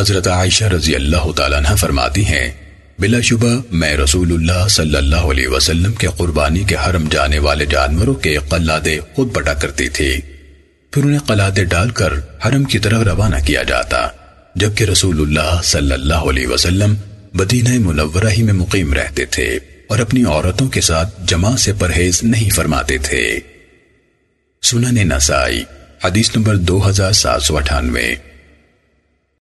حضرت عائشہ رضی اللہ تعالیٰ عنہ فرماتی ہیں، بلا شبہ میں رسول اللہ صلی اللہ علیہ وسلم کے قربانی کے حرم جانے والے جانوروں کے قلادے خود بٹا کرتی تھی۔ پھر انہیں قلادے ڈال کر حرم کی طرف روانہ کیا جاتا، جبکہ رسول اللہ صلی اللہ علیہ وسلم مدینہ منورہ ہی میں مقیم رہتے تھے اور اپنی عورتوں کے ساتھ جمع سے پرہیز نہیں فرماتے تھے۔ سنن نسائی، حدیث نمبر دو ہزار سات سو اٹھانوے۔